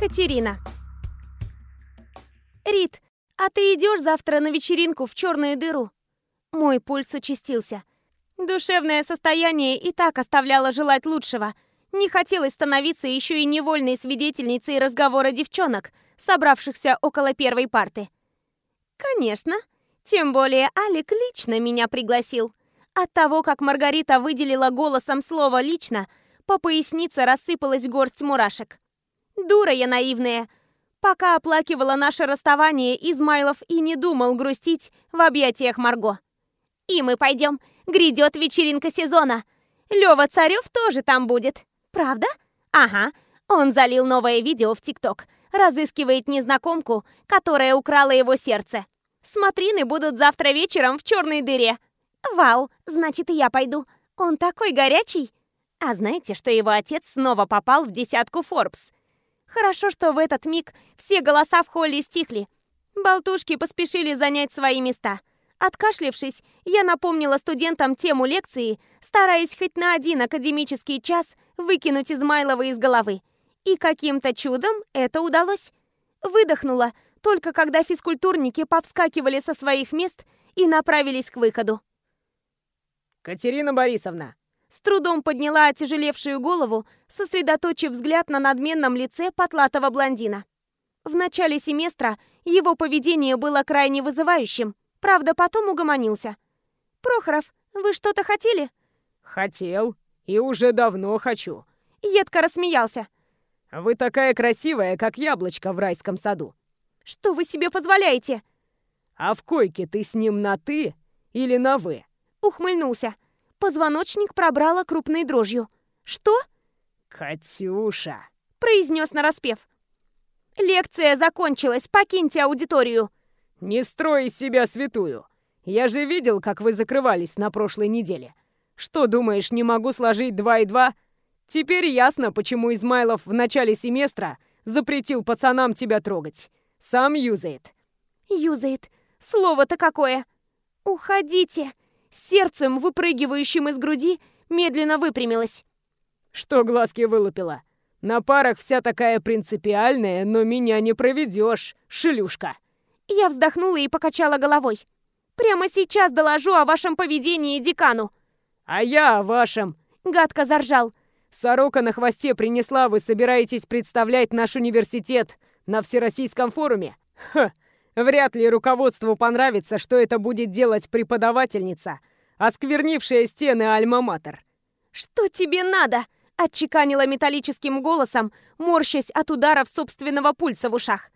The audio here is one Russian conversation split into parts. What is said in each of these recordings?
Катерина. Рит, а ты идешь завтра на вечеринку в черную дыру? Мой пульс участился. Душевное состояние и так оставляло желать лучшего. Не хотелось становиться еще и невольной свидетельницей разговора девчонок, собравшихся около первой парты. Конечно. Тем более Алик лично меня пригласил. От того, как Маргарита выделила голосом слово «лично», по пояснице рассыпалась горсть мурашек. Дура я наивная. Пока оплакивала наше расставание, Измайлов и не думал грустить в объятиях Марго. И мы пойдем. Грядет вечеринка сезона. Лёва Царев тоже там будет. Правда? Ага. Он залил новое видео в ТикТок. Разыскивает незнакомку, которая украла его сердце. Смотрины будут завтра вечером в черной дыре. Вау, значит и я пойду. Он такой горячий. А знаете, что его отец снова попал в десятку Forbes? Хорошо, что в этот миг все голоса в холле стихли. Болтушки поспешили занять свои места. Откашлившись, я напомнила студентам тему лекции, стараясь хоть на один академический час выкинуть Измайлова из головы. И каким-то чудом это удалось. Выдохнула, только когда физкультурники повскакивали со своих мест и направились к выходу. «Катерина Борисовна!» С трудом подняла отяжелевшую голову, сосредоточив взгляд на надменном лице потлатого блондина. В начале семестра его поведение было крайне вызывающим, правда, потом угомонился. «Прохоров, вы что-то хотели?» «Хотел. И уже давно хочу». Едко рассмеялся. «Вы такая красивая, как яблочко в райском саду». «Что вы себе позволяете?» «А в койке ты с ним на «ты» или на «вы»?» Ухмыльнулся. Позвоночник пробрала крупной дрожью. «Что?» «Катюша!» — произнес нараспев. «Лекция закончилась, покиньте аудиторию!» «Не строй из себя святую! Я же видел, как вы закрывались на прошлой неделе. Что, думаешь, не могу сложить два и два? Теперь ясно, почему Измайлов в начале семестра запретил пацанам тебя трогать. Сам юзает». «Юзает? Слово-то какое!» «Уходите!» Сердцем, выпрыгивающим из груди, медленно выпрямилась. Что глазки вылупила? На парах вся такая принципиальная, но меня не проведешь, шлюшка. Я вздохнула и покачала головой. Прямо сейчас доложу о вашем поведении декану. А я о вашем. Гадко заржал. Сорока на хвосте принесла, вы собираетесь представлять наш университет на Всероссийском форуме? Ха, вряд ли руководству понравится, что это будет делать преподавательница, осквернившая стены Альма-Матер. «Что тебе надо?» Отчеканила металлическим голосом, морщась от ударов собственного пульса в ушах.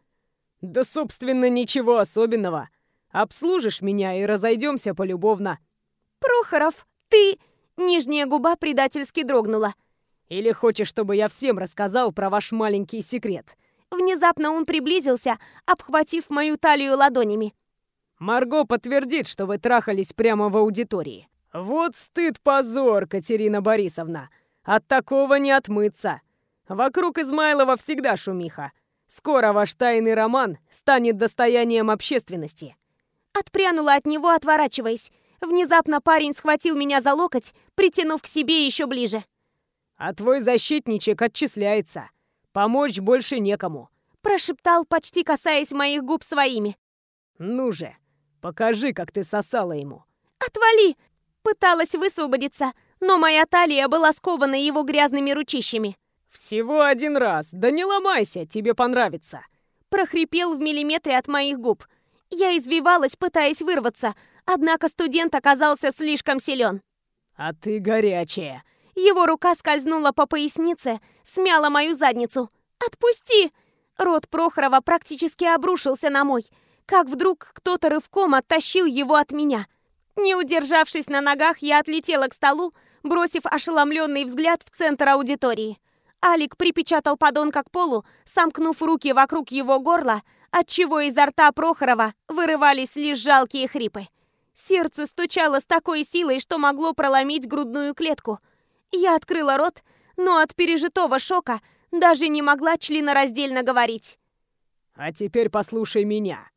«Да, собственно, ничего особенного. Обслужишь меня и разойдемся полюбовно». «Прохоров, ты...» Нижняя губа предательски дрогнула. «Или хочешь, чтобы я всем рассказал про ваш маленький секрет?» Внезапно он приблизился, обхватив мою талию ладонями. «Марго подтвердит, что вы трахались прямо в аудитории. Вот стыд-позор, Катерина Борисовна!» От такого не отмыться. Вокруг Измайлова всегда шумиха. Скоро ваш тайный роман станет достоянием общественности. Отпрянула от него, отворачиваясь. Внезапно парень схватил меня за локоть, притянув к себе еще ближе. А твой защитничек отчисляется. Помочь больше некому. Прошептал, почти касаясь моих губ своими. Ну же, покажи, как ты сосала ему. Отвали! Пыталась высвободиться, но моя талия была скована его грязными ручищами. «Всего один раз, да не ломайся, тебе понравится!» Прохрипел в миллиметре от моих губ. Я извивалась, пытаясь вырваться, однако студент оказался слишком силен. «А ты горячая!» Его рука скользнула по пояснице, смяла мою задницу. «Отпусти!» Рот Прохорова практически обрушился на мой, как вдруг кто-то рывком оттащил его от меня. Не удержавшись на ногах, я отлетела к столу, бросив ошеломленный взгляд в центр аудитории. Алик припечатал подонка к полу, сомкнув руки вокруг его горла, отчего изо рта Прохорова вырывались лишь жалкие хрипы. Сердце стучало с такой силой, что могло проломить грудную клетку. Я открыла рот, но от пережитого шока даже не могла членораздельно говорить. «А теперь послушай меня».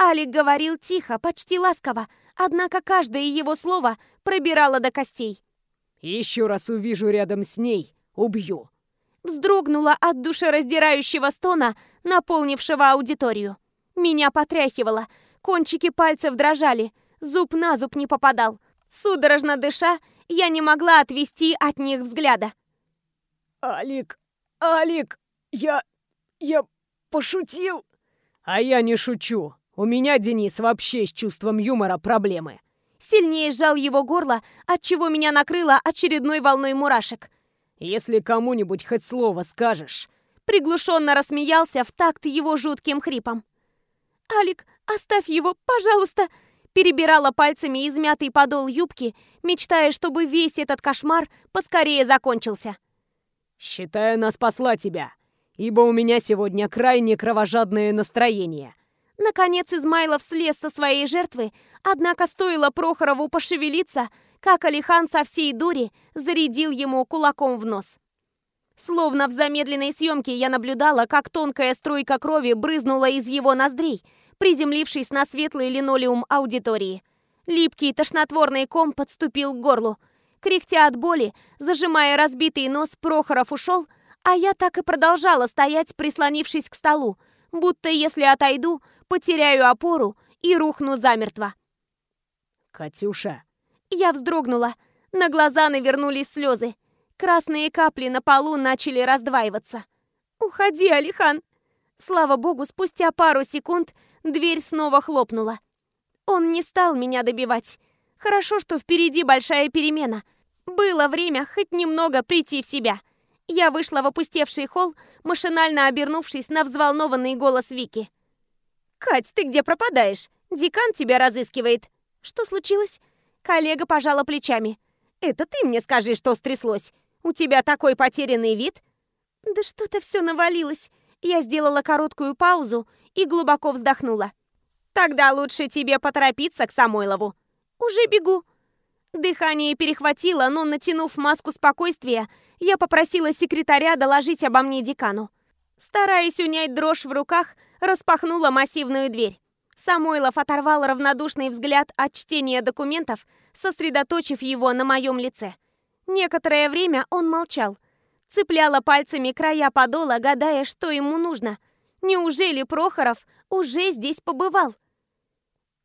Алик говорил тихо, почти ласково, однако каждое его слово пробирало до костей. Еще раз увижу рядом с ней, убью. Вздрогнула от душераздирающего стона, наполнившего аудиторию. Меня потряхивало, кончики пальцев дрожали, зуб на зуб не попадал. Судорожно дыша, я не могла отвести от них взгляда. «Алик, Алик, я... я пошутил!» «А я не шучу. У меня, Денис, вообще с чувством юмора проблемы». Сильнее сжал его горло, отчего меня накрыло очередной волной мурашек. «Если кому-нибудь хоть слово скажешь...» Приглушенно рассмеялся в такт его жутким хрипом. «Алик, оставь его, пожалуйста!» Перебирала пальцами измятый подол юбки, мечтая, чтобы весь этот кошмар поскорее закончился. «Считаю, она спасла тебя, ибо у меня сегодня крайне кровожадное настроение». Наконец Измайлов слез со своей жертвы, однако стоило Прохорову пошевелиться, как Алихан со всей дури зарядил ему кулаком в нос. Словно в замедленной съемке я наблюдала, как тонкая струйка крови брызнула из его ноздрей, приземлившись на светлый линолеум аудитории. Липкий тошнотворный ком подступил к горлу. Кряхтя от боли, зажимая разбитый нос, Прохоров ушел, а я так и продолжала стоять, прислонившись к столу, будто если отойду, потеряю опору и рухну замертво. «Катюша!» Я вздрогнула. На глаза навернулись слезы. Красные капли на полу начали раздваиваться. «Уходи, Алихан!» Слава богу, спустя пару секунд дверь снова хлопнула. Он не стал меня добивать. Хорошо, что впереди большая перемена. Было время хоть немного прийти в себя. Я вышла в опустевший холл, машинально обернувшись на взволнованный голос Вики. «Кать, ты где пропадаешь? Декан тебя разыскивает». «Что случилось?» Коллега пожала плечами. «Это ты мне скажи, что стряслось. У тебя такой потерянный вид?» «Да что-то все навалилось». Я сделала короткую паузу и глубоко вздохнула. «Тогда лучше тебе поторопиться к Самойлову». «Уже бегу». Дыхание перехватило, но, натянув маску спокойствия, я попросила секретаря доложить обо мне декану. Стараясь унять дрожь в руках, распахнула массивную дверь. Самойлов оторвал равнодушный взгляд от чтения документов, сосредоточив его на моем лице. Некоторое время он молчал. Цепляла пальцами края подола, гадая, что ему нужно. Неужели Прохоров уже здесь побывал?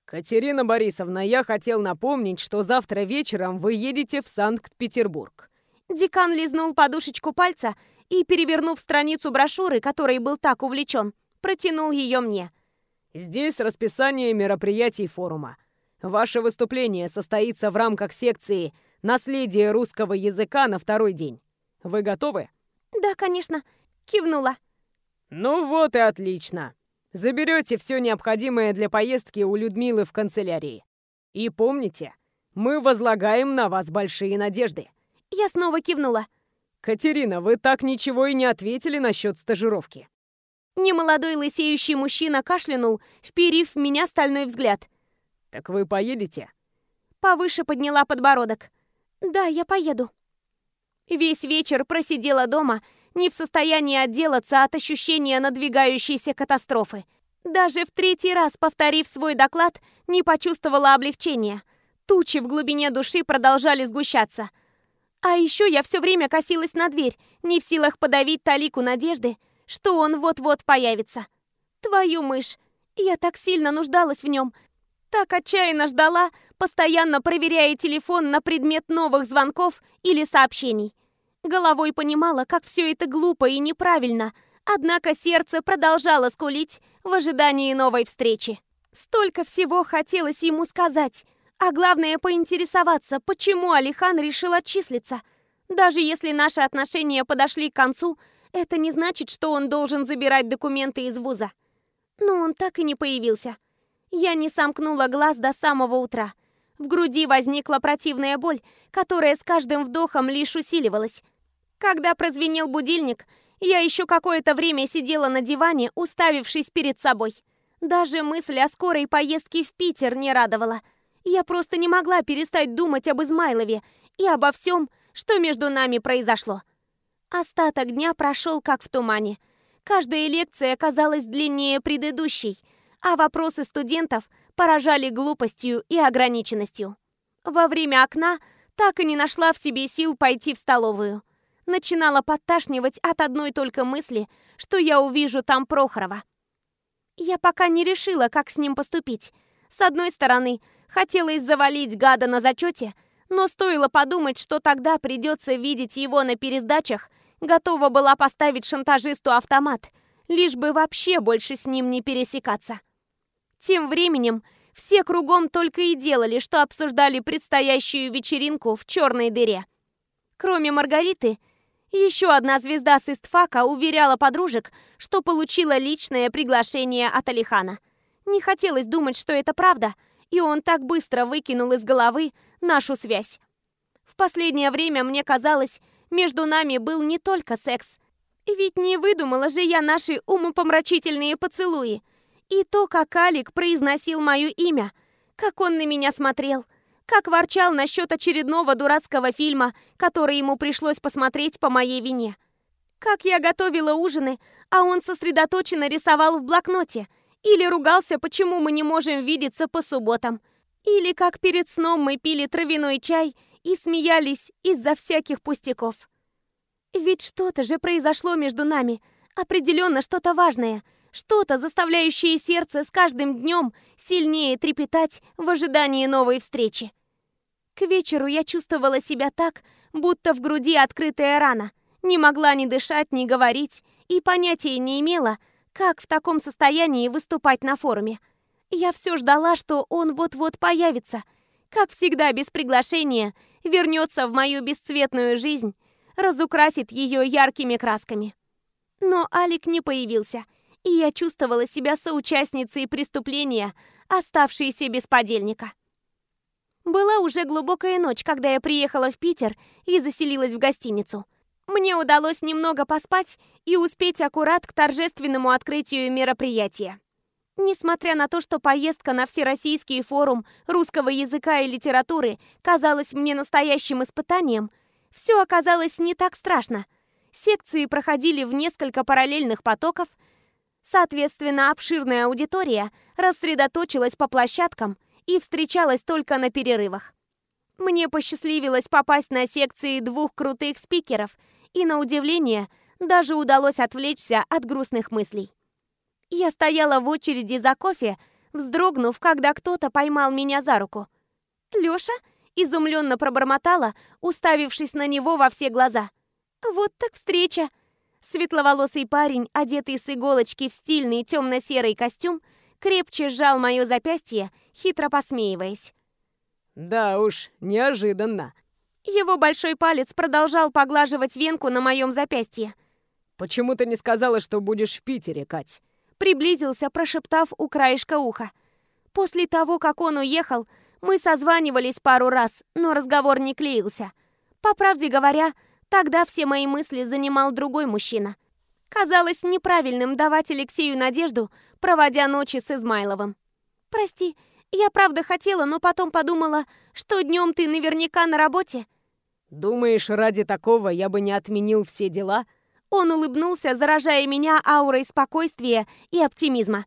«Катерина Борисовна, я хотел напомнить, что завтра вечером вы едете в Санкт-Петербург». Декан лизнул подушечку пальца и, перевернув страницу брошюры, которой был так увлечен, протянул ее мне. «Здесь расписание мероприятий форума. Ваше выступление состоится в рамках секции «Наследие русского языка» на второй день. Вы готовы?» «Да, конечно», — кивнула. «Ну вот и отлично. Заберете все необходимое для поездки у Людмилы в канцелярии. И помните, мы возлагаем на вас большие надежды». Я снова кивнула. «Катерина, вы так ничего и не ответили насчет стажировки». Немолодой лысеющий мужчина кашлянул, вперив в меня стальной взгляд. «Так вы поедете?» Повыше подняла подбородок. «Да, я поеду». Весь вечер просидела дома, не в состоянии отделаться от ощущения надвигающейся катастрофы. Даже в третий раз, повторив свой доклад, не почувствовала облегчения. Тучи в глубине души продолжали сгущаться. А еще я все время косилась на дверь, не в силах подавить талику надежды, что он вот-вот появится. Твою мышь! Я так сильно нуждалась в нем, так отчаянно ждала, постоянно проверяя телефон на предмет новых звонков или сообщений. Головой понимала, как все это глупо и неправильно, однако сердце продолжало скулить в ожидании новой встречи. Столько всего хотелось ему сказать, а главное поинтересоваться, почему Алихан решил отчислиться. Даже если наши отношения подошли к концу, это не значит, что он должен забирать документы из вуза. Но он так и не появился. Я не сомкнула глаз до самого утра. В груди возникла противная боль, которая с каждым вдохом лишь усиливалась. Когда прозвенел будильник, я еще какое-то время сидела на диване, уставившись перед собой. Даже мысль о скорой поездке в Питер не радовала. Я просто не могла перестать думать об Измайлове и обо всем, что между нами произошло. Остаток дня прошел как в тумане. Каждая лекция оказалась длиннее предыдущей, а вопросы студентов поражали глупостью и ограниченностью. Во время окна так и не нашла в себе сил пойти в столовую. Начинала подташнивать от одной только мысли, что я увижу там Прохорова. Я пока не решила, как с ним поступить. С одной стороны, хотелось завалить гада на зачете, но стоило подумать, что тогда придется видеть его на пересдачах, готова была поставить шантажисту автомат, лишь бы вообще больше с ним не пересекаться. Тем временем все кругом только и делали, что обсуждали предстоящую вечеринку в черной дыре. Кроме Маргариты, еще одна звезда с истфака уверяла подружек, что получила личное приглашение от Алихана. Не хотелось думать, что это правда, и он так быстро выкинул из головы нашу связь. В последнее время мне казалось, между нами был не только секс. Ведь не выдумала же я наши умопомрачительные поцелуи. И то, как Алик произносил мое имя, как он на меня смотрел – как ворчал насчет очередного дурацкого фильма, который ему пришлось посмотреть по моей вине. Как я готовила ужины, а он сосредоточенно рисовал в блокноте. Или ругался, почему мы не можем видеться по субботам. Или как перед сном мы пили травяной чай и смеялись из-за всяких пустяков. Ведь что-то же произошло между нами. Определенно что-то важное – что-то, заставляющее сердце с каждым днем сильнее трепетать в ожидании новой встречи. К вечеру я чувствовала себя так, будто в груди открытая рана. Не могла ни дышать, ни говорить, и понятия не имела, как в таком состоянии выступать на форуме. Я все ждала, что он вот-вот появится. Как всегда, без приглашения, вернется в мою бесцветную жизнь, разукрасит ее яркими красками. Но Алик не появился — и я чувствовала себя соучастницей преступления, оставшейся без подельника. Была уже глубокая ночь, когда я приехала в Питер и заселилась в гостиницу. Мне удалось немного поспать и успеть аккурат к торжественному открытию мероприятия. Несмотря на то, что поездка на Всероссийский форум русского языка и литературы казалась мне настоящим испытанием, все оказалось не так страшно. Секции проходили в несколько параллельных потоков – Соответственно, обширная аудитория рассредоточилась по площадкам и встречалась только на перерывах. Мне посчастливилось попасть на секции двух крутых спикеров, и, на удивление, даже удалось отвлечься от грустных мыслей. Я стояла в очереди за кофе, вздрогнув, когда кто-то поймал меня за руку. «Лёша?» – изумленно пробормотала, уставившись на него во все глаза. «Вот так встреча!» Светловолосый парень, одетый с иголочки в стильный темно-серый костюм, крепче сжал мое запястье, хитро посмеиваясь. «Да уж, неожиданно». Его большой палец продолжал поглаживать венку на моем запястье. «Почему ты не сказала, что будешь в Питере, Кать?» Приблизился, прошептав у краешка уха. После того, как он уехал, мы созванивались пару раз, но разговор не клеился. По правде говоря, Тогда все мои мысли занимал другой мужчина. Казалось неправильным давать Алексею надежду, проводя ночи с Измайловым. «Прости, я правда хотела, но потом подумала, что днем ты наверняка на работе». «Думаешь, ради такого я бы не отменил все дела?» Он улыбнулся, заражая меня аурой спокойствия и оптимизма.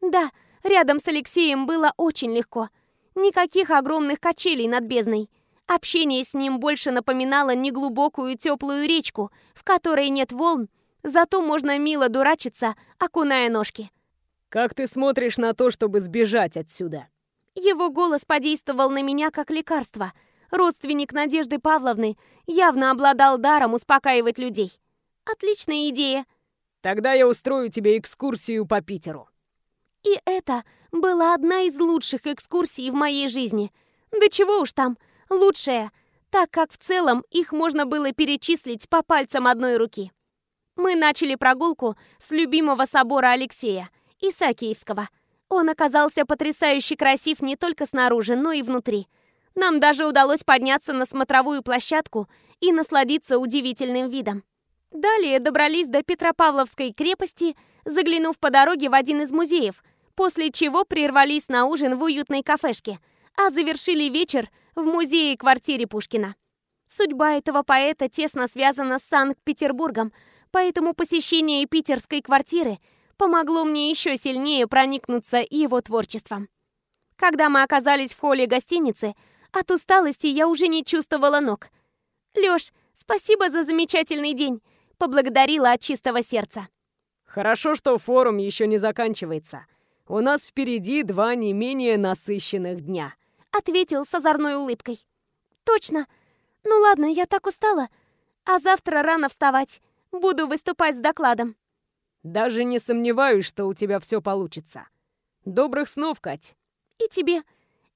«Да, рядом с Алексеем было очень легко. Никаких огромных качелей над бездной. Общение с ним больше напоминало неглубокую теплую речку, в которой нет волн, зато можно мило дурачиться, окуная ножки. «Как ты смотришь на то, чтобы сбежать отсюда?» Его голос подействовал на меня как лекарство. Родственник Надежды Павловны явно обладал даром успокаивать людей. Отличная идея. Тогда я устрою тебе экскурсию по Питеру. И это была одна из лучших экскурсий в моей жизни. Да чего уж там, лучшее, так как в целом их можно было перечислить по пальцам одной руки. Мы начали прогулку с любимого собора Алексея, Исаакиевского. Он оказался потрясающе красив не только снаружи, но и внутри. Нам даже удалось подняться на смотровую площадку и насладиться удивительным видом. Далее добрались до Петропавловской крепости, заглянув по дороге в один из музеев, после чего прервались на ужин в уютной кафешке, а завершили вечер – в музее-квартире Пушкина. Судьба этого поэта тесно связана с Санкт-Петербургом, поэтому посещение питерской квартиры помогло мне еще сильнее проникнуться его творчеством. Когда мы оказались в холле гостиницы, от усталости я уже не чувствовала ног. «Лёш, Спасибо за замечательный день. Поблагодарила от чистого сердца. Хорошо, что форум еще не заканчивается. У нас впереди два не менее насыщенных дня. Ответил с озорной улыбкой. Точно. Ну ладно, я так устала. А завтра рано вставать. Буду выступать с докладом. Даже не сомневаюсь, что у тебя все получится. Добрых снов, Кать. И тебе.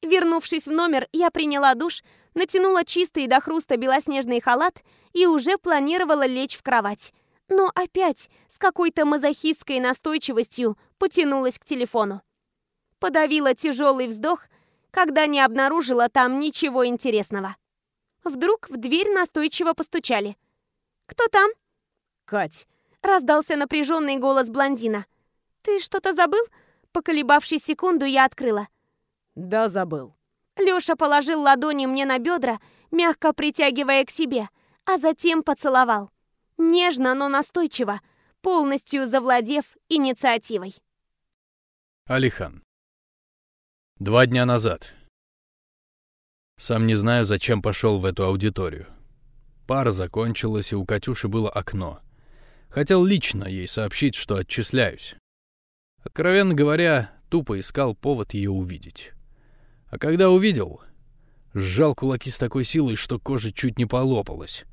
Вернувшись в номер, я приняла душ, натянула чистый до хруста белоснежный халат и уже планировала лечь в кровать. Но опять с какой-то мазохистской настойчивостью потянулась к телефону. Подавила тяжелый вздох, когда не обнаружила там ничего интересного. Вдруг в дверь настойчиво постучали. «Кто там?» «Кать!» — раздался напряженный голос блондина. «Ты что-то забыл?» Поколебавшись секунду, я открыла. «Да, забыл». Лёша положил ладони мне на бедра, мягко притягивая к себе, а затем поцеловал. Нежно, но настойчиво, полностью завладев инициативой. Алихан. Два дня назад. Сам не знаю, зачем пошел в эту аудиторию. Пара закончилась, и у Катюши было окно. Хотел лично ей сообщить, что отчисляюсь. Откровенно говоря, тупо искал повод ее увидеть. А когда увидел, сжал кулаки с такой силой, что кожа чуть не полопалась.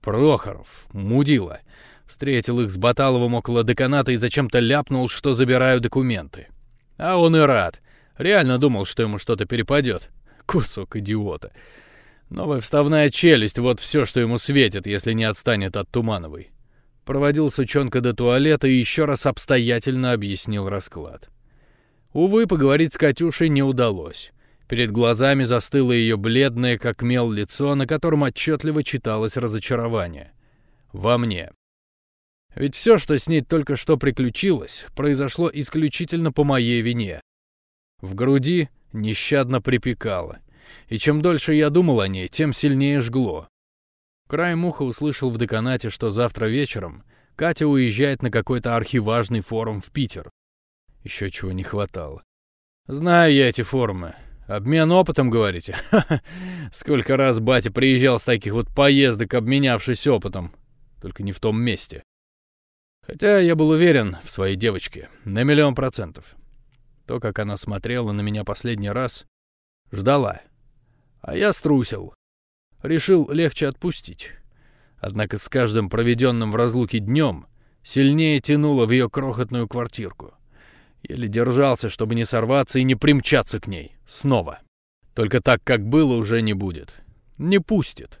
Прохоров, мудила, встретил их с Баталовым около деканата и зачем-то ляпнул, что забираю документы. А он и рад. Реально думал, что ему что-то перепадет. Кусок идиота. Новая вставная челюсть — вот все, что ему светит, если не отстанет от Тумановой. Проводил сучонка до туалета и еще раз обстоятельно объяснил расклад. Увы, поговорить с Катюшей не удалось. Перед глазами застыло ее бледное, как мел, лицо, на котором отчетливо читалось разочарование. Во мне. Ведь все, что с ней только что приключилось, произошло исключительно по моей вине. В груди нещадно припекало, и чем дольше я думал о ней, тем сильнее жгло. Краем уха услышал в деканате, что завтра вечером Катя уезжает на какой-то архиважный форум в Питер. Еще чего не хватало. Знаю я эти форумы. Обмен опытом, говорите? Сколько раз батя приезжал с таких вот поездок, обменявшись опытом. Только не в том месте. Хотя я был уверен в своей девочке. На миллион процентов. То, как она смотрела на меня последний раз, ждала. А я струсил. Решил легче отпустить. Однако с каждым проведенным в разлуке днем сильнее тянуло в ее крохотную квартирку. Еле держался, чтобы не сорваться и не примчаться к ней. Снова. Только так, как было, уже не будет. Не пустит.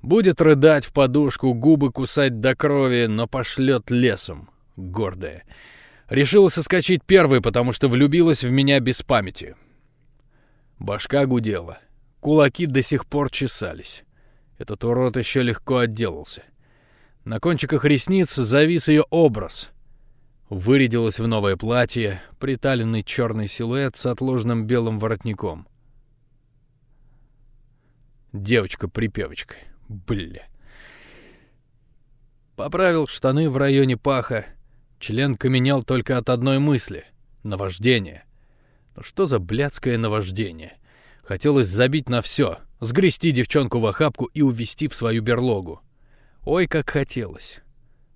Будет рыдать в подушку, губы кусать до крови, но пошлет лесом. Гордая. Решила соскочить первой, потому что влюбилась в меня без памяти. Башка гудела. Кулаки до сих пор чесались. Этот урод еще легко отделался. На кончиках ресниц завис ее образ. Вырядилась в новое платье, приталенный черный силуэт с отложенным белым воротником. Девочка-припевочка. Бля. Поправил штаны в районе паха. Член каменел только от одной мысли — наваждение. Ну что за блядское наваждение? Хотелось забить на все, сгрести девчонку в охапку и увести в свою берлогу. Ой, как хотелось.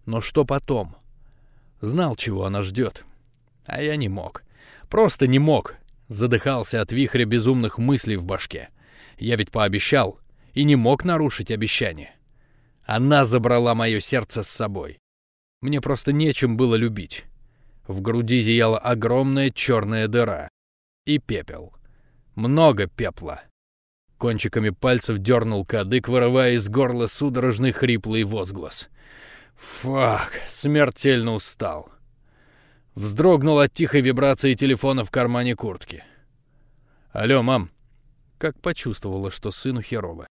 Но что потом? Знал, чего она ждет. А я не мог. Просто не мог. Задыхался от вихря безумных мыслей в башке. Я ведь пообещал и не мог нарушить обещание. Она забрала мое сердце с собой. Мне просто нечем было любить. В груди зияла огромная черная дыра. И пепел. Много пепла. Кончиками пальцев дернул кадык, вырывая из горла судорожный хриплый возглас. «Фак, смертельно устал». Вздрогнул от тихой вибрации телефона в кармане куртки. «Алло, мам». Как почувствовала, что сыну херово.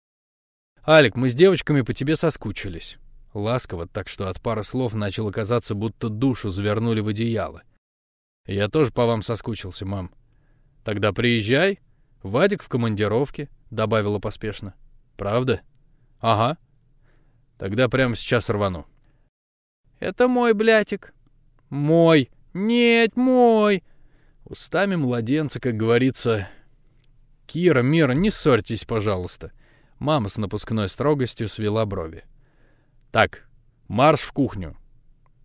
«Алик, мы с девочками по тебе соскучились». Ласково, так что от пары слов начало казаться, будто душу завернули в одеяло. «Я тоже по вам соскучился, мам». «Тогда приезжай», «Вадик в командировке», — добавила поспешно. «Правда?» «Ага». «Тогда прямо сейчас рвану». «Это мой блятик». «Мой». «Нет, мой». Устами младенца, как говорится. «Кира, Мира, не ссорьтесь, пожалуйста. Мама с напускной строгостью свела брови. «Так, марш в кухню!»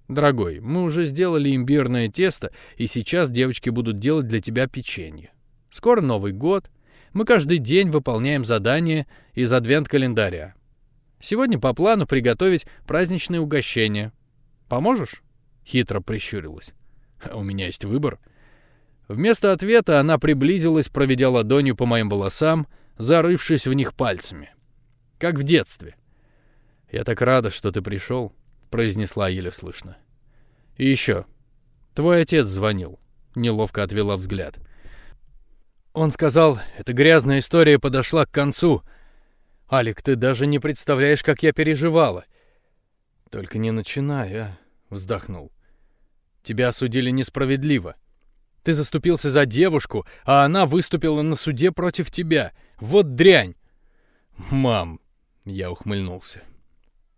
«Дорогой, мы уже сделали имбирное тесто, и сейчас девочки будут делать для тебя печенье. Скоро Новый год. Мы каждый день выполняем задания из адвент-календаря. Сегодня по плану приготовить праздничные угощения. Поможешь?» Хитро прищурилась. «У меня есть выбор». Вместо ответа она приблизилась, проведя ладонью по моим волосам, зарывшись в них пальцами. Как в детстве. «Я так рада, что ты пришел», — произнесла еле слышно. «И еще. Твой отец звонил». Неловко отвела взгляд. Он сказал, эта грязная история подошла к концу. «Алик, ты даже не представляешь, как я переживала». «Только не начинай, а», — вздохнул. «Тебя осудили несправедливо. Ты заступился за девушку, а она выступила на суде против тебя. Вот дрянь!» «Мам!» — я ухмыльнулся.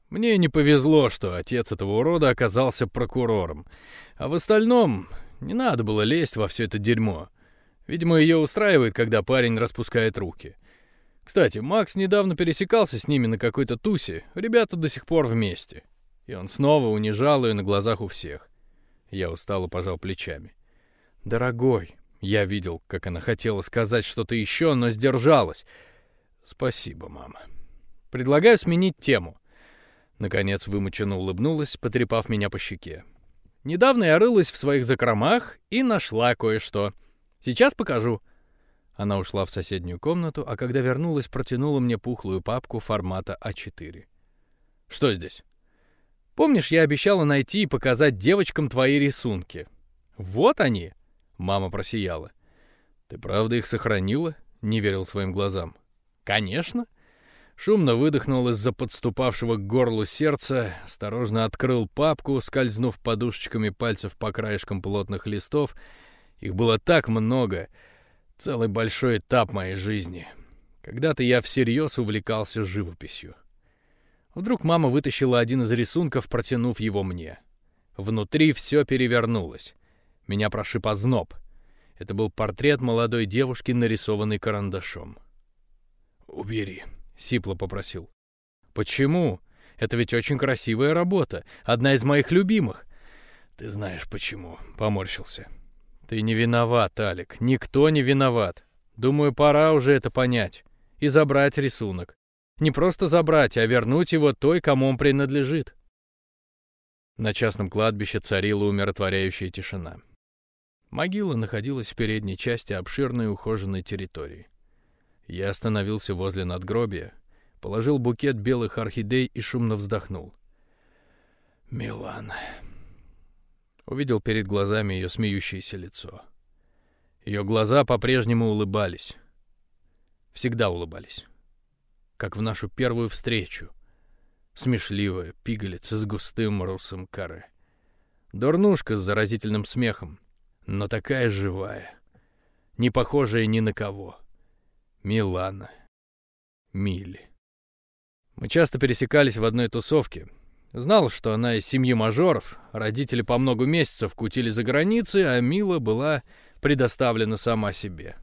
Мне не повезло, что отец этого урода оказался прокурором. А в остальном не надо было лезть во все это дерьмо. Видимо, ее устраивает, когда парень распускает руки. Кстати, Макс недавно пересекался с ними на какой-то тусе. Ребята до сих пор вместе. И он снова унижал ее на глазах у всех. Я устало пожал плечами. «Дорогой», я видел, как она хотела сказать что-то еще, но сдержалась. «Спасибо, мама. Предлагаю сменить тему. Наконец вымученно улыбнулась, потрепав меня по щеке. Недавно я рылась в своих закромах и нашла кое-что. Сейчас покажу. Она ушла в соседнюю комнату, а когда вернулась, протянула мне пухлую папку формата А4. Что здесь? Помнишь, я обещала найти и показать девочкам твои рисунки? Вот они. Мама просияла. Ты правда их сохранила? Не верил своим глазам. Конечно. Шумно выдохнул из-за подступавшего к горлу сердца, осторожно открыл папку, скользнув подушечками пальцев по краешкам плотных листов. Их было так много. Целый большой этап моей жизни. Когда-то я всерьез увлекался живописью. Вдруг мама вытащила один из рисунков, протянув его мне. Внутри все перевернулось. Меня прошиб озноб. Это был портрет молодой девушки, нарисованный карандашом. «Убери», Сипло попросил. Почему? Это ведь очень красивая работа, одна из моих любимых. Ты знаешь почему, поморщился. Ты не виноват, Алик, никто не виноват. Думаю, пора уже это понять и забрать рисунок. Не просто забрать, а вернуть его той, кому он принадлежит. На частном кладбище царила умиротворяющая тишина. Могила находилась в передней части обширной ухоженной территории. Я остановился возле надгробия, положил букет белых орхидей и шумно вздохнул. «Милан». Увидел перед глазами ее смеющееся лицо. Ее глаза по-прежнему улыбались. Всегда улыбались. Как в нашу первую встречу. Смешливая пигалица с густым русым каре. Дурнушка с заразительным смехом, но такая живая, не похожая ни на кого. Милана. Милли. Мы часто пересекались в одной тусовке. Знал, что она из семьи мажоров, родители по много месяцев кутили за границей, а Мила была предоставлена сама себе.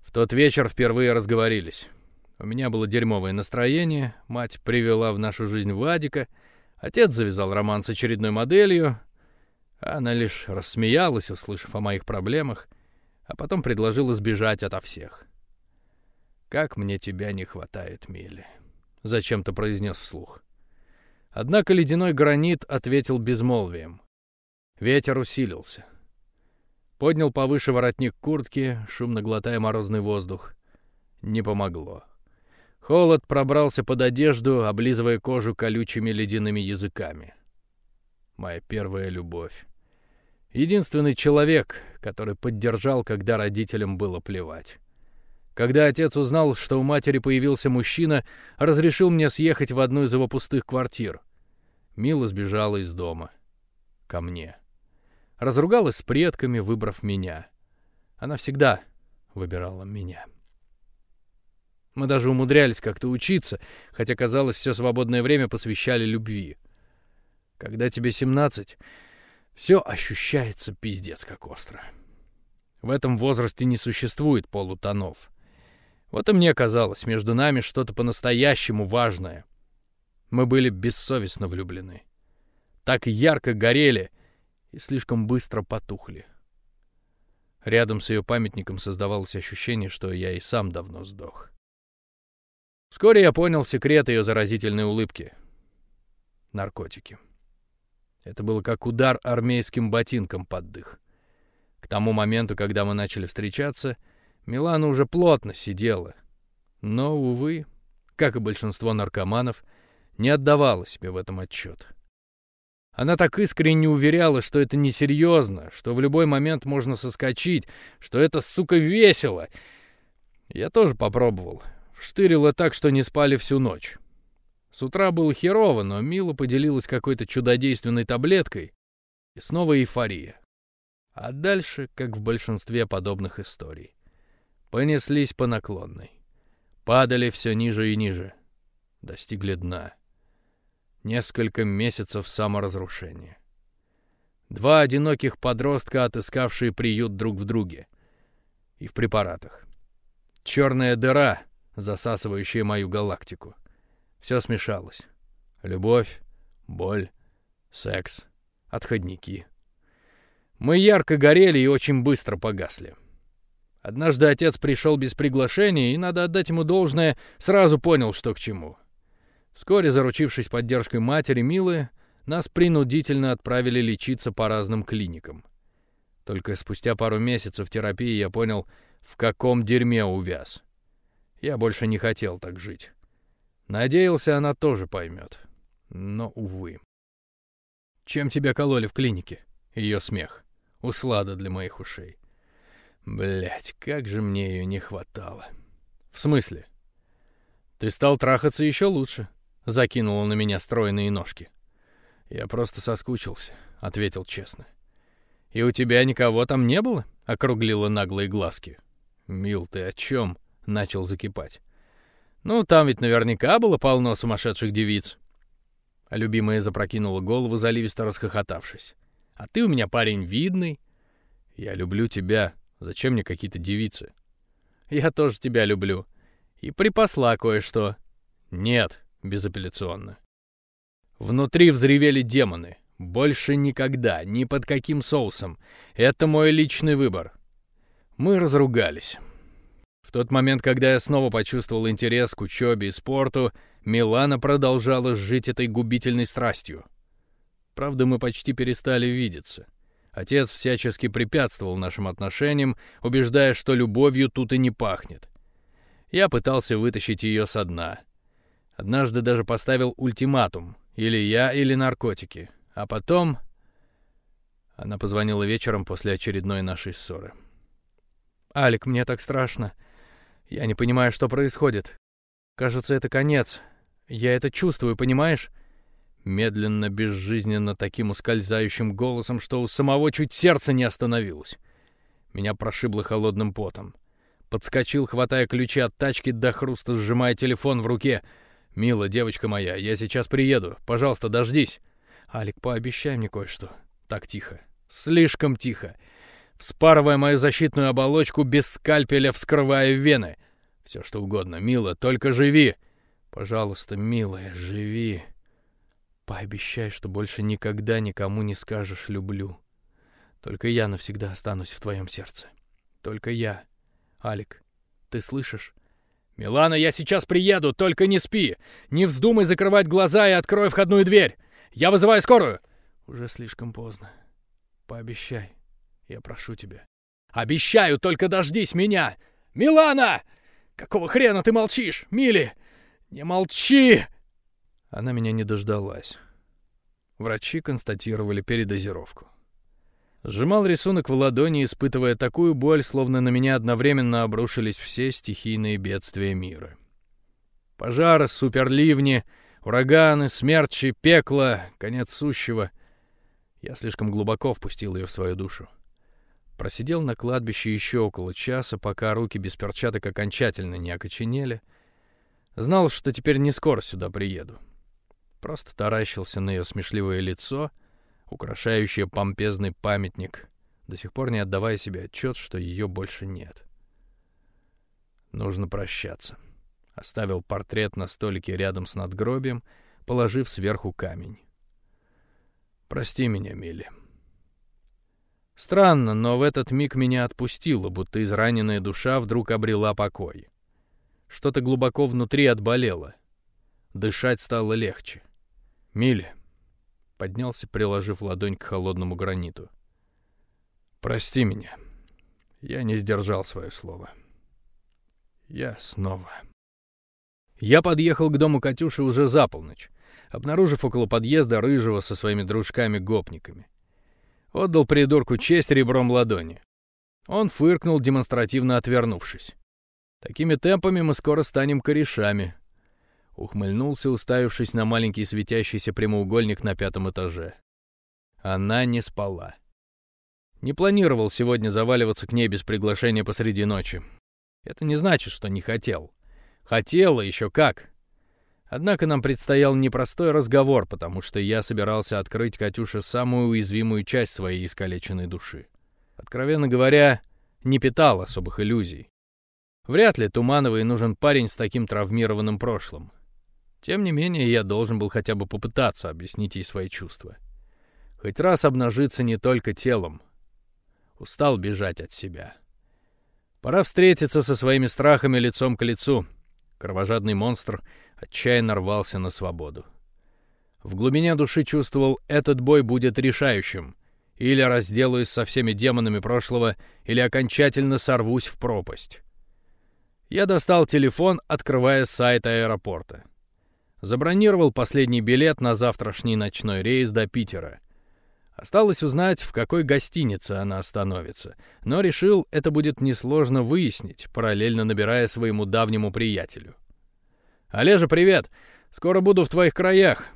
В тот вечер впервые разговорились. У меня было дерьмовое настроение, мать привела в нашу жизнь Вадика, отец завязал роман с очередной моделью, она лишь рассмеялась, услышав о моих проблемах, а потом предложила сбежать ото всех. «Как мне тебя не хватает, Милли», — зачем-то произнес вслух. Однако ледяной гранит ответил безмолвием. Ветер усилился. Поднял повыше воротник куртки, шумно глотая морозный воздух. Не помогло. Холод пробрался под одежду, облизывая кожу колючими ледяными языками. Моя первая любовь. Единственный человек, который поддержал, когда родителям было плевать. Когда отец узнал, что у матери появился мужчина, разрешил мне съехать в одну из его пустых квартир. Мила сбежала из дома. Ко мне. Разругалась с предками, выбрав меня. Она всегда выбирала меня. Мы даже умудрялись как-то учиться, хотя, казалось, все свободное время посвящали любви. Когда тебе 17, все ощущается пиздец как остро. В этом возрасте не существует полутонов — Вот и мне казалось, между нами что-то по-настоящему важное. Мы были бессовестно влюблены. Так ярко горели и слишком быстро потухли. Рядом с ее памятником создавалось ощущение, что я и сам давно сдох. Вскоре я понял секрет ее заразительной улыбки. Наркотики. Это было как удар армейским ботинком под дых. К тому моменту, когда мы начали встречаться — Милана уже плотно сидела. Но, увы, как и большинство наркоманов, не отдавала себе в этом отчет. Она так искренне уверяла, что это несерьезно, что в любой момент можно соскочить, что это, сука, весело. Я тоже попробовал. Штырило так, что не спали всю ночь. С утра было херово, но Мила поделилась какой-то чудодейственной таблеткой, и снова эйфория. А дальше, как в большинстве подобных историй понеслись по наклонной. Падали все ниже и ниже. Достигли дна. Несколько месяцев саморазрушения. Два одиноких подростка, отыскавшие приют друг в друге. И в препаратах. Черная дыра, засасывающая мою галактику. Все смешалось. Любовь, боль, секс, отходники. Мы ярко горели и очень быстро погасли. Однажды отец пришел без приглашения, и, надо отдать ему должное, сразу понял, что к чему. Вскоре, заручившись поддержкой матери Милы, нас принудительно отправили лечиться по разным клиникам. Только спустя пару месяцев терапии я понял, в каком дерьме увяз. Я больше не хотел так жить. Надеялся, она тоже поймет. Но, увы. «Чем тебя кололи в клинике?» Ее смех. Услада для моих ушей. Блять, как же мне ее не хватало. В смысле? Ты стал трахаться еще лучше. Закинула на меня стройные ножки. Я просто соскучился, ответил честно. И у тебя никого там не было? Округлила наглые глазки. Мил, ты о чем? Начал закипать. Ну, там ведь наверняка было полно сумасшедших девиц. Любимая запрокинула голову, заливисто расхохотавшись. А ты у меня парень видный. Я люблю тебя, Зачем мне какие-то девицы? Я тоже тебя люблю. И припасла кое-что. Нет, безапелляционно. Внутри взревели демоны. Больше никогда, ни под каким соусом. Это мой личный выбор. Мы разругались. В тот момент, когда я снова почувствовал интерес к учебе и спорту, Милана продолжала жить этой губительной страстью. Правда, мы почти перестали видеться. Отец всячески препятствовал нашим отношениям, убеждая, что любовью тут и не пахнет. Я пытался вытащить ее со дна. Однажды даже поставил ультиматум. Или я, или наркотики. А потом... Она позвонила вечером после очередной нашей ссоры. «Алик, мне так страшно. Я не понимаю, что происходит. Кажется, это конец. Я это чувствую, понимаешь? Медленно, безжизненно, таким ускользающим голосом, что у самого чуть сердце не остановилось. Меня прошибло холодным потом. Подскочил, хватая ключи от тачки, до хруста сжимая телефон в руке. «Мила, девочка моя, я сейчас приеду. Пожалуйста, дождись». «Алик, пообещай мне кое-что». Так тихо. Слишком тихо. Вспарывая мою защитную оболочку, без скальпеля вскрывая вены. Все что угодно. Мила, только живи. Пожалуйста, милая, живи. Пообещай, что больше никогда никому не скажешь «люблю». Только я навсегда останусь в твоем сердце. Только я. Алик, ты слышишь? «Милана, я сейчас приеду, только не спи! Не вздумай закрывать глаза и открой входную дверь! Я вызываю скорую!» «Уже слишком поздно. Пообещай. Я прошу тебя». «Обещаю, только дождись меня! Милана! Какого хрена ты молчишь, Мили? Не молчи!» Она меня не дождалась. Врачи констатировали передозировку. Сжимал рисунок в ладони, испытывая такую боль, словно на меня одновременно обрушились все стихийные бедствия мира. Пожары, суперливни, ураганы, смерчи, пекло, конец сущего. Я слишком глубоко впустил ее в свою душу. Просидел на кладбище еще около часа, пока руки без перчаток окончательно не окоченели. Знал, что теперь не скоро сюда приеду. Просто таращился на ее смешливое лицо, украшающее помпезный памятник, до сих пор не отдавая себе отчет, что ее больше нет. Нужно прощаться. Оставил портрет на столике рядом с надгробием, положив сверху камень. Прости меня, Милли. Странно, но в этот миг меня отпустило, будто израненная душа вдруг обрела покой. Что-то глубоко внутри отболело. Дышать стало легче. Милли поднялся, приложив ладонь к холодному граниту. Прости меня. Я не сдержал свое слово. Я снова. Я подъехал к дому Катюши уже за полночь, обнаружив около подъезда Рыжего со своими дружками-гопниками. Отдал придурку честь ребром ладони. Он фыркнул, демонстративно отвернувшись. Такими темпами мы скоро станем корешами. Ухмыльнулся, уставившись на маленький светящийся прямоугольник на пятом этаже. Она не спала. Не планировал сегодня заваливаться к ней без приглашения посреди ночи. Это не значит, что не хотел. Хотел, еще как. Однако нам предстоял непростой разговор, потому что я собирался открыть Катюше самую уязвимую часть своей искалеченной души. Откровенно говоря, не питал особых иллюзий. Вряд ли Тумановой нужен парень с таким травмированным прошлым. Тем не менее, я должен был хотя бы попытаться объяснить ей свои чувства. Хоть раз обнажиться не только телом. Устал бежать от себя. Пора встретиться со своими страхами лицом к лицу. Кровожадный монстр — отчаянно рвался на свободу. В глубине души чувствовал, этот бой будет решающим. Или разделаюсь со всеми демонами прошлого, или окончательно сорвусь в пропасть. Я достал телефон, открывая сайт аэропорта. Забронировал последний билет на завтрашний ночной рейс до Питера. Осталось узнать, в какой гостинице она остановится, но решил, это будет несложно выяснить, параллельно набирая своему давнему приятелю. «Олежа, привет! Скоро буду в твоих краях».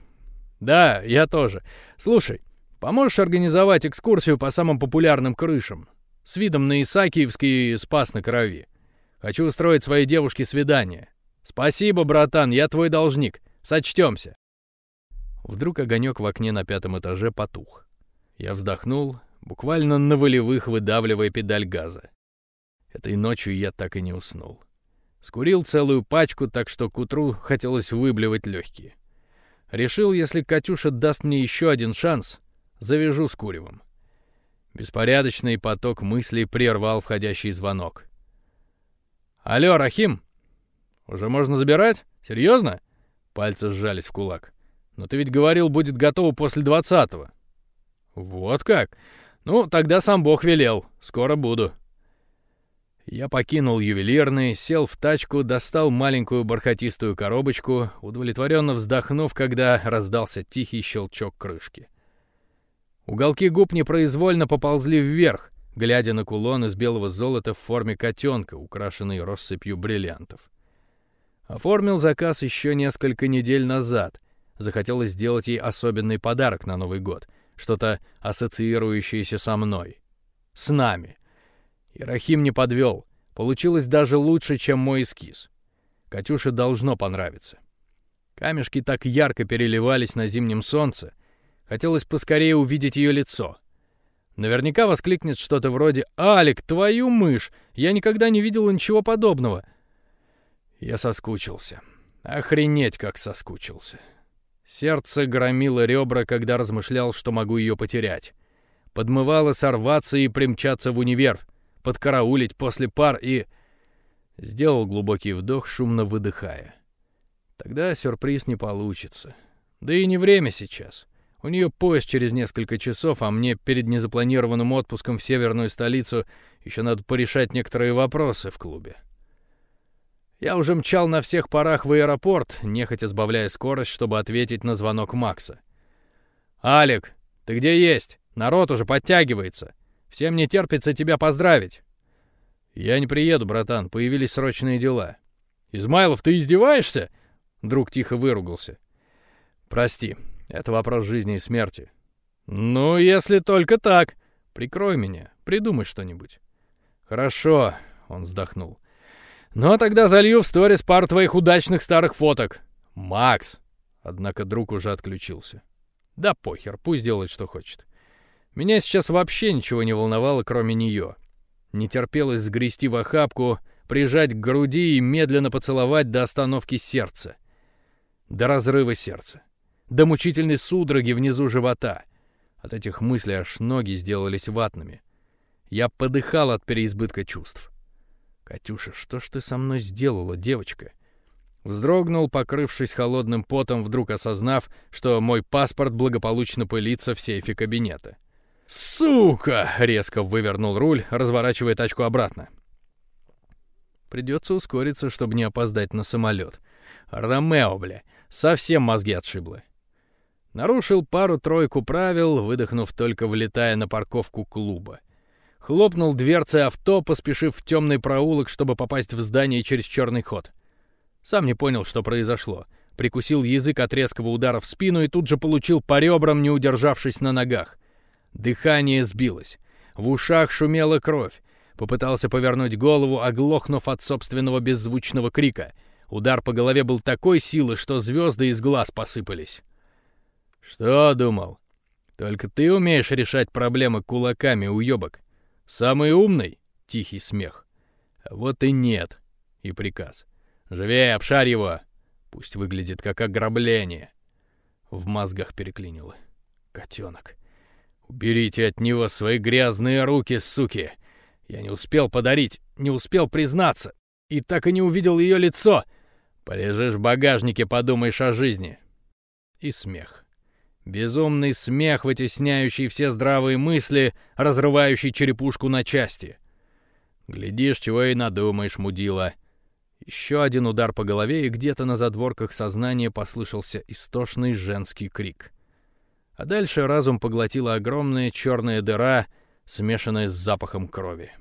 «Да, я тоже. Слушай, поможешь организовать экскурсию по самым популярным крышам? С видом на Исаакиевский спас на крови. Хочу устроить своей девушке свидание. Спасибо, братан, я твой должник. Сочтемся». Вдруг огонек в окне на пятом этаже потух. Я вздохнул, буквально на волевых выдавливая педаль газа. Этой ночью я так и не уснул. Скурил целую пачку, так что к утру хотелось выблевать легкие. Решил, если Катюша даст мне еще один шанс, завяжу с куревом. Беспорядочный поток мыслей прервал входящий звонок. «Алло, Рахим! Уже можно забирать? Серьезно?» Пальцы сжались в кулак. «Но ты ведь говорил, будет готово после двадцатого». «Вот как? Ну, тогда сам Бог велел. Скоро буду». Я покинул ювелирный, сел в тачку, достал маленькую бархатистую коробочку, удовлетворенно вздохнув, когда раздался тихий щелчок крышки. Уголки губ непроизвольно поползли вверх, глядя на кулон из белого золота в форме котенка, украшенный россыпью бриллиантов. Оформил заказ еще несколько недель назад. Захотелось сделать ей особенный подарок на Новый год, что-то ассоциирующееся со мной. С нами. Ирахим не подвел. Получилось даже лучше, чем мой эскиз. Катюше должно понравиться. Камешки так ярко переливались на зимнем солнце. Хотелось поскорее увидеть ее лицо. Наверняка воскликнет что-то вроде «Алик, твою мышь! Я никогда не видел ничего подобного!» Я соскучился. Охренеть, как соскучился. Сердце громило ребра, когда размышлял, что могу ее потерять. Подмывало сорваться и примчаться в универ — подкараулить после пар и... Сделал глубокий вдох, шумно выдыхая. Тогда сюрприз не получится. Да и не время сейчас. У нее поезд через несколько часов, а мне перед незапланированным отпуском в северную столицу еще надо порешать некоторые вопросы в клубе. Я уже мчал на всех парах в аэропорт, нехотя сбавляя скорость, чтобы ответить на звонок Макса. «Алик, ты где есть? Народ уже подтягивается. Всем не терпится тебя поздравить. Я не приеду, братан, появились срочные дела. Измайлов, ты издеваешься? Друг тихо выругался. Прости, это вопрос жизни и смерти. Ну, если только так. Прикрой меня, придумай что-нибудь. Хорошо, он вздохнул. Ну, а тогда залью в сторис пару твоих удачных старых фоток. Макс! Однако друг уже отключился. Да похер, пусть делает, что хочет. Меня сейчас вообще ничего не волновало, кроме нее. Не терпелось сгрести в охапку, прижать к груди и медленно поцеловать до остановки сердца. До разрыва сердца. До мучительной судороги внизу живота. От этих мыслей аж ноги сделались ватными. Я подыхал от переизбытка чувств. «Катюша, что ж ты со мной сделала, девочка?» Вздрогнул, покрывшись холодным потом, вдруг осознав, что мой паспорт благополучно пылится в сейфе кабинета. «Сука!» — резко вывернул руль, разворачивая тачку обратно. Придется ускориться, чтобы не опоздать на самолет. Ромео, бля, совсем мозги отшибло. Нарушил пару-тройку правил, выдохнув только влетая на парковку клуба. Хлопнул дверцей авто, поспешив в темный проулок, чтобы попасть в здание через черный ход. Сам не понял, что произошло. Прикусил язык от резкого удара в спину и тут же получил по ребрам, не удержавшись на ногах. Дыхание сбилось. В ушах шумела кровь. Попытался повернуть голову, оглохнув от собственного беззвучного крика. Удар по голове был такой силы, что звезды из глаз посыпались. «Что думал? Только ты умеешь решать проблемы кулаками, уёбок. Самый умный?» — тихий смех. «Вот и нет!» — и приказ. «Живее, обшарь его! Пусть выглядит как ограбление!» В мозгах переклинило. «Котенок! Уберите от него свои грязные руки, суки! Я не успел подарить, не успел признаться, и так и не увидел ее лицо! Полежишь в багажнике, подумаешь о жизни!» И смех. Безумный смех, вытесняющий все здравые мысли, разрывающий черепушку на части. Глядишь, чего и надумаешь, мудила. Еще один удар по голове, и где-то на задворках сознания послышался истошный женский крик. А дальше разум поглотила огромная черная дыра, смешанная с запахом крови.